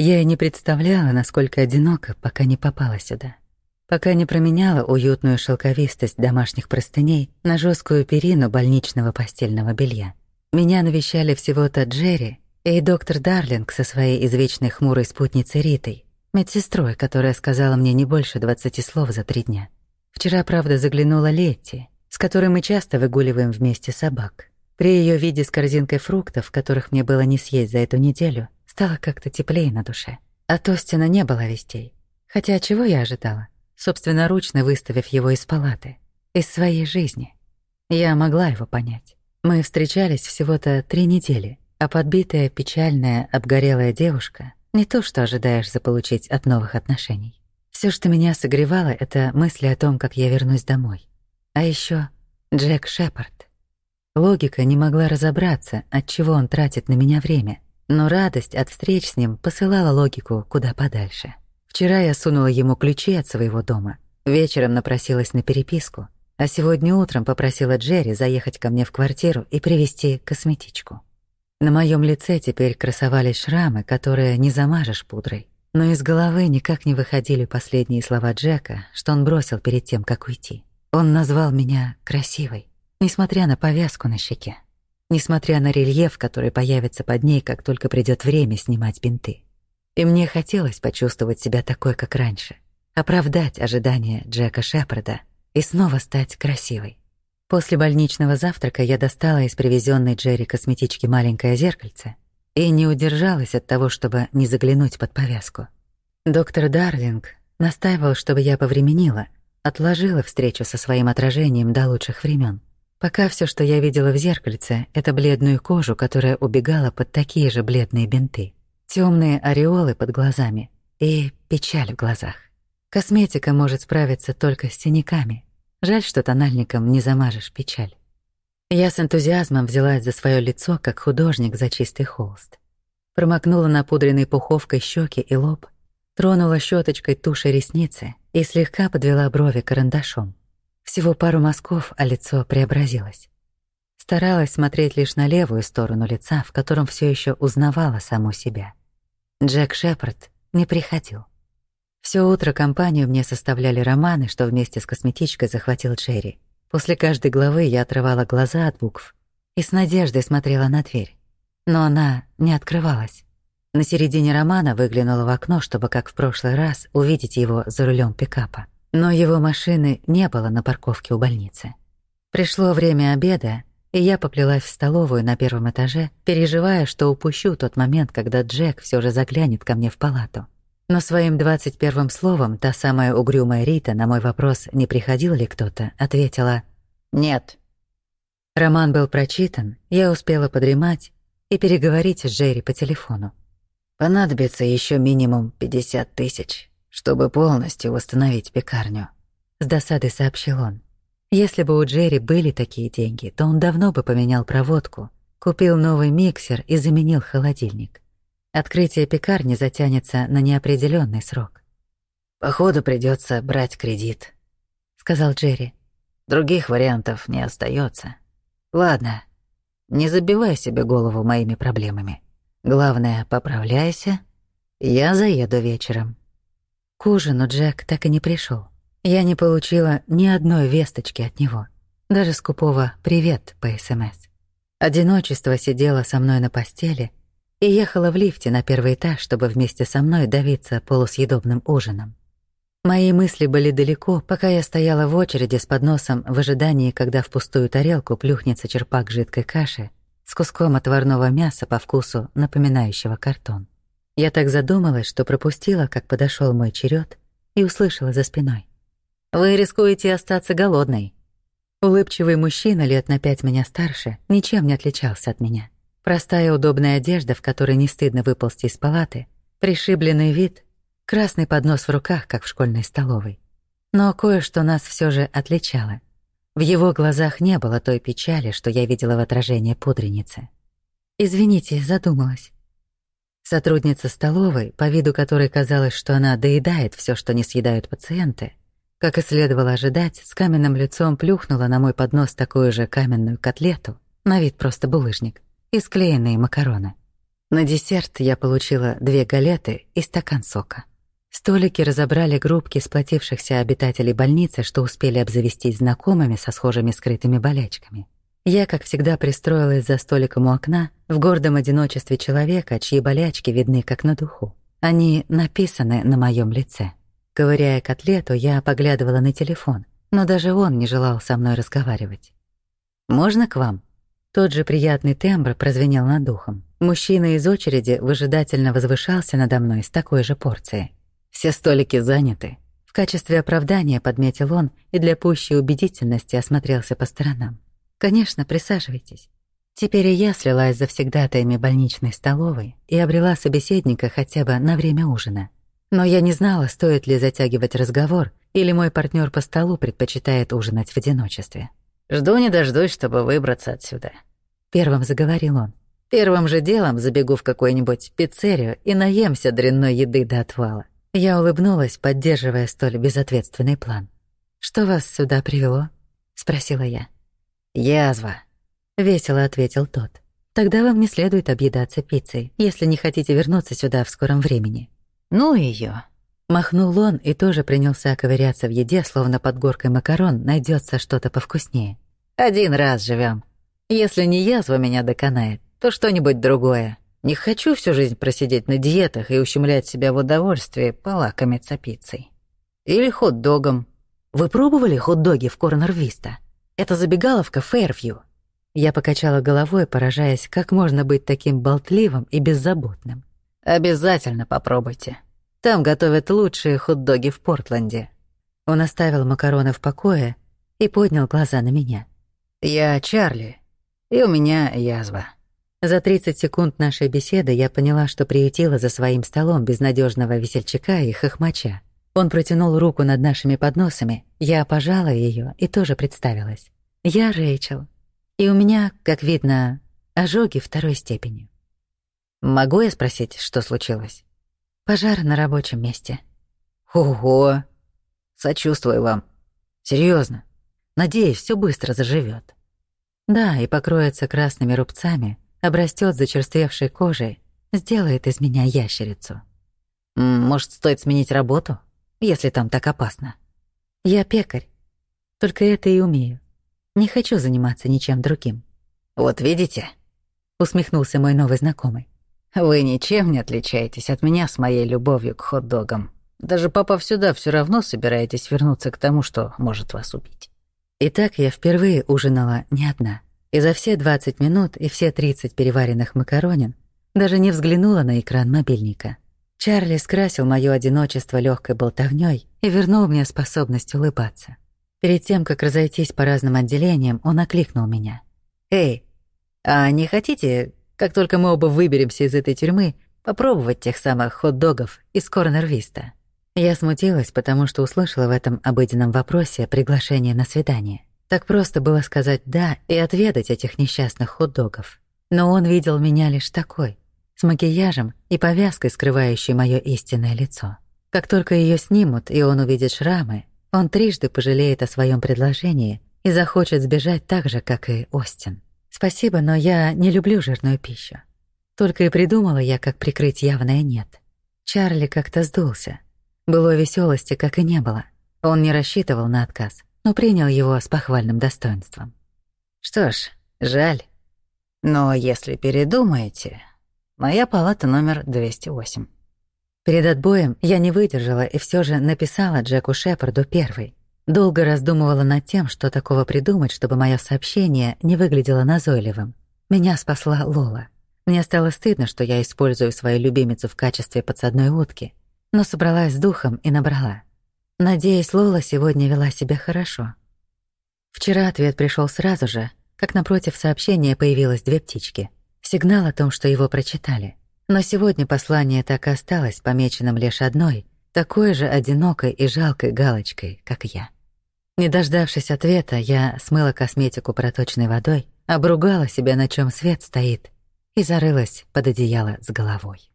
Я и не представляла, насколько одиноко, пока не попала сюда. Пока не променяла уютную шелковистость домашних простыней на жесткую перину больничного постельного белья. Меня навещали всего-то Джерри и доктор Дарлинг со своей извечной хмурой спутницей Ритой, медсестрой, которая сказала мне не больше двадцати слов за три дня. Вчера, правда, заглянула Летти, с которой мы часто выгуливаем вместе собак. При ее виде с корзинкой фруктов, которых мне было не съесть за эту неделю, стало как-то теплее на душе. От Остина не было вестей. Хотя чего я ожидала? Собственноручно выставив его из палаты. Из своей жизни. Я могла его понять. Мы встречались всего-то три недели, а подбитая, печальная, обгорелая девушка — не то, что ожидаешь заполучить от новых отношений. Все, что меня согревало, — это мысли о том, как я вернусь домой. А еще Джек Шепард. Логика не могла разобраться, от чего он тратит на меня время, но радость от встреч с ним посылала логику куда подальше. Вчера я сунула ему ключи от своего дома, вечером напросилась на переписку, а сегодня утром попросила Джерри заехать ко мне в квартиру и привезти косметичку. На моем лице теперь красовались шрамы, которые не замажешь пудрой. Но из головы никак не выходили последние слова Джека, что он бросил перед тем, как уйти. Он назвал меня красивой несмотря на повязку на щеке, несмотря на рельеф, который появится под ней, как только придёт время снимать бинты. И мне хотелось почувствовать себя такой, как раньше, оправдать ожидания Джека Шепарда и снова стать красивой. После больничного завтрака я достала из привезённой Джерри косметички маленькое зеркальце и не удержалась от того, чтобы не заглянуть под повязку. Доктор Дарлинг настаивал, чтобы я повременила, отложила встречу со своим отражением до лучших времен. Пока все, что я видела в зеркальце, это бледную кожу, которая убегала под такие же бледные бинты, темные ореолы под глазами и печаль в глазах. Косметика может справиться только с синяками. Жаль, что тональником не замажешь печаль. Я с энтузиазмом взялась за свое лицо, как художник за чистый холст. Промокнула напудренной пуховкой щеки и лоб, тронула щеточкой туши ресницы и слегка подвела брови карандашом. Всего пару мазков, а лицо преобразилось. Старалась смотреть лишь на левую сторону лица, в котором все еще узнавала саму себя. Джек Шепард не приходил. Все утро компанию мне составляли романы, что вместе с косметичкой захватил Джерри. После каждой главы я отрывала глаза от букв и с надеждой смотрела на дверь. Но она не открывалась. На середине романа выглянула в окно, чтобы, как в прошлый раз, увидеть его за рулем пикапа. Но его машины не было на парковке у больницы. Пришло время обеда, и я поплелась в столовую на первом этаже, переживая, что упущу тот момент, когда Джек все же заглянет ко мне в палату. Но своим двадцать первым словом та самая угрюмая Рита на мой вопрос, не приходил ли кто-то, ответила «Нет». Роман был прочитан, я успела подремать и переговорить с Джерри по телефону. «Понадобится еще минимум пятьдесят тысяч», чтобы полностью восстановить пекарню», — с досадой сообщил он. Если бы у Джерри были такие деньги, то он давно бы поменял проводку, купил новый миксер и заменил холодильник. Открытие пекарни затянется на неопределенный срок. «Походу придется брать кредит», — сказал Джерри. «Других вариантов не остается. Ладно, не забивай себе голову моими проблемами. Главное, поправляйся, я заеду вечером». К ужину Джек так и не пришел. Я не получила ни одной весточки от него, даже скупого «привет» по СМС. Одиночество сидело со мной на постели и ехала в лифте на первый этаж, чтобы вместе со мной давиться полусъедобным ужином. Мои мысли были далеко, пока я стояла в очереди с подносом в ожидании, когда в пустую тарелку плюхнется черпак жидкой каши с куском отварного мяса по вкусу, напоминающего картон. Я так задумалась, что пропустила, как подошел мой черед, и услышала за спиной. «Вы рискуете остаться голодной». Улыбчивый мужчина лет на пять меня старше ничем не отличался от меня. Простая удобная одежда, в которой не стыдно выползти из палаты, пришибленный вид, красный поднос в руках, как в школьной столовой. Но кое-что нас все же отличало. В его глазах не было той печали, что я видела в отражении пудреницы. «Извините, задумалась». Сотрудница столовой, по виду которой казалось, что она доедает все, что не съедают пациенты, как и следовало ожидать, с каменным лицом плюхнула на мой поднос такую же каменную котлету, на вид просто булыжник, и склеенные макароны. На десерт я получила две галеты и стакан сока. Столики разобрали группки сплотившихся обитателей больницы, что успели обзавестись знакомыми со схожими скрытыми болячками. Я, как всегда, пристроилась за столиком у окна в гордом одиночестве человека, чьи болячки видны как на духу. Они написаны на моем лице. Ковыряя котлету, я поглядывала на телефон, но даже он не желал со мной разговаривать. «Можно к вам?» Тот же приятный тембр прозвенел над духом. Мужчина из очереди выжидательно возвышался надо мной с такой же порцией. Все столики заняты. В качестве оправдания подметил он и для пущей убедительности осмотрелся по сторонам. «Конечно, присаживайтесь». Теперь и я слилась завсегдатаями больничной столовой и обрела собеседника хотя бы на время ужина. Но я не знала, стоит ли затягивать разговор, или мой партнер по столу предпочитает ужинать в одиночестве. «Жду не дождусь, чтобы выбраться отсюда», — первым заговорил он. «Первым же делом забегу в какую-нибудь пиццерию и наемся дрянной еды до отвала. Я улыбнулась, поддерживая столь безответственный план. «Что вас сюда привело?» — спросила я. «Язва», — весело ответил тот. «Тогда вам не следует объедаться пиццей, если не хотите вернуться сюда в скором времени». «Ну ее. Махнул он и тоже принялся ковыряться в еде, словно под горкой макарон найдется что-то повкуснее. «Один раз живем. Если не язва меня доконает, то что-нибудь другое. Не хочу всю жизнь просидеть на диетах и ущемлять себя в удовольствии полакомиться пиццей. Или хот-догом. Вы пробовали хот-доги в Корнер Виста? Это забегаловка Фэрвью. Я покачала головой, поражаясь, как можно быть таким болтливым и беззаботным. Обязательно попробуйте. Там готовят лучшие хот-доги в Портленде. Он оставил макароны в покое и поднял глаза на меня. Я Чарли, и у меня язва. За 30 секунд нашей беседы я поняла, что приютила за своим столом безнадежного весельчака и хохмача. Он протянул руку над нашими подносами, я пожала ее и тоже представилась. Я Рэйчел, и у меня, как видно, ожоги второй степени. Могу я спросить, что случилось? Пожар на рабочем месте. Ого! Сочувствую вам. Серьезно. Надеюсь, все быстро заживет. Да, и покроется красными рубцами, обрастет зачерствевшей кожей, сделает из меня ящерицу. Может, стоит сменить работу, если там так опасно? Я пекарь. Только это и умею. Не хочу заниматься ничем другим. Вот видите? Усмехнулся мой новый знакомый. Вы ничем не отличаетесь от меня с моей любовью к хот-догам. Даже попав сюда, все равно собираетесь вернуться к тому, что может вас убить. Итак, я впервые ужинала не одна. И за все 20 минут и все 30 переваренных макаронин даже не взглянула на экран мобильника. Чарли скрасил моё одиночество лёгкой болтовнёй и вернул мне способность улыбаться. Перед тем, как разойтись по разным отделениям, он окликнул меня. «Эй, а не хотите, как только мы оба выберемся из этой тюрьмы, попробовать тех самых хот-догов из Корнер-Виста?» Я смутилась, потому что услышала в этом обыденном вопросе приглашение на свидание. Так просто было сказать «да» и отведать этих несчастных хот-догов. Но он видел меня лишь такой, с макияжем и повязкой, скрывающей моё истинное лицо. Как только её снимут, и он увидит шрамы, он трижды пожалеет о своём предложении и захочет сбежать так же, как и Остин. Спасибо, но я не люблю жирную пищу. Только и придумала я, как прикрыть явное «нет». Чарли как-то сдулся. Было веселости, как и не было. Он не рассчитывал на отказ но принял его с похвальным достоинством. «Что ж, жаль. Но если передумаете, моя палата номер 208». Перед отбоем я не выдержала и все же написала Джеку Шепарду первый. Долго раздумывала над тем, что такого придумать, чтобы мое сообщение не выглядело назойливым. Меня спасла Лола. Мне стало стыдно, что я использую свою любимицу в качестве подсадной утки, но собралась с духом и набрала. Надеюсь, Лола сегодня вела себя хорошо. Вчера ответ пришел сразу же, как напротив сообщения появилось две птички. Сигнал о том, что его прочитали. Но сегодня послание так и осталось помеченным лишь одной, такой же одинокой и жалкой галочкой, как я. Не дождавшись ответа, я смыла косметику проточной водой, обругала себя, на чем свет стоит, и зарылась под одеяло с головой.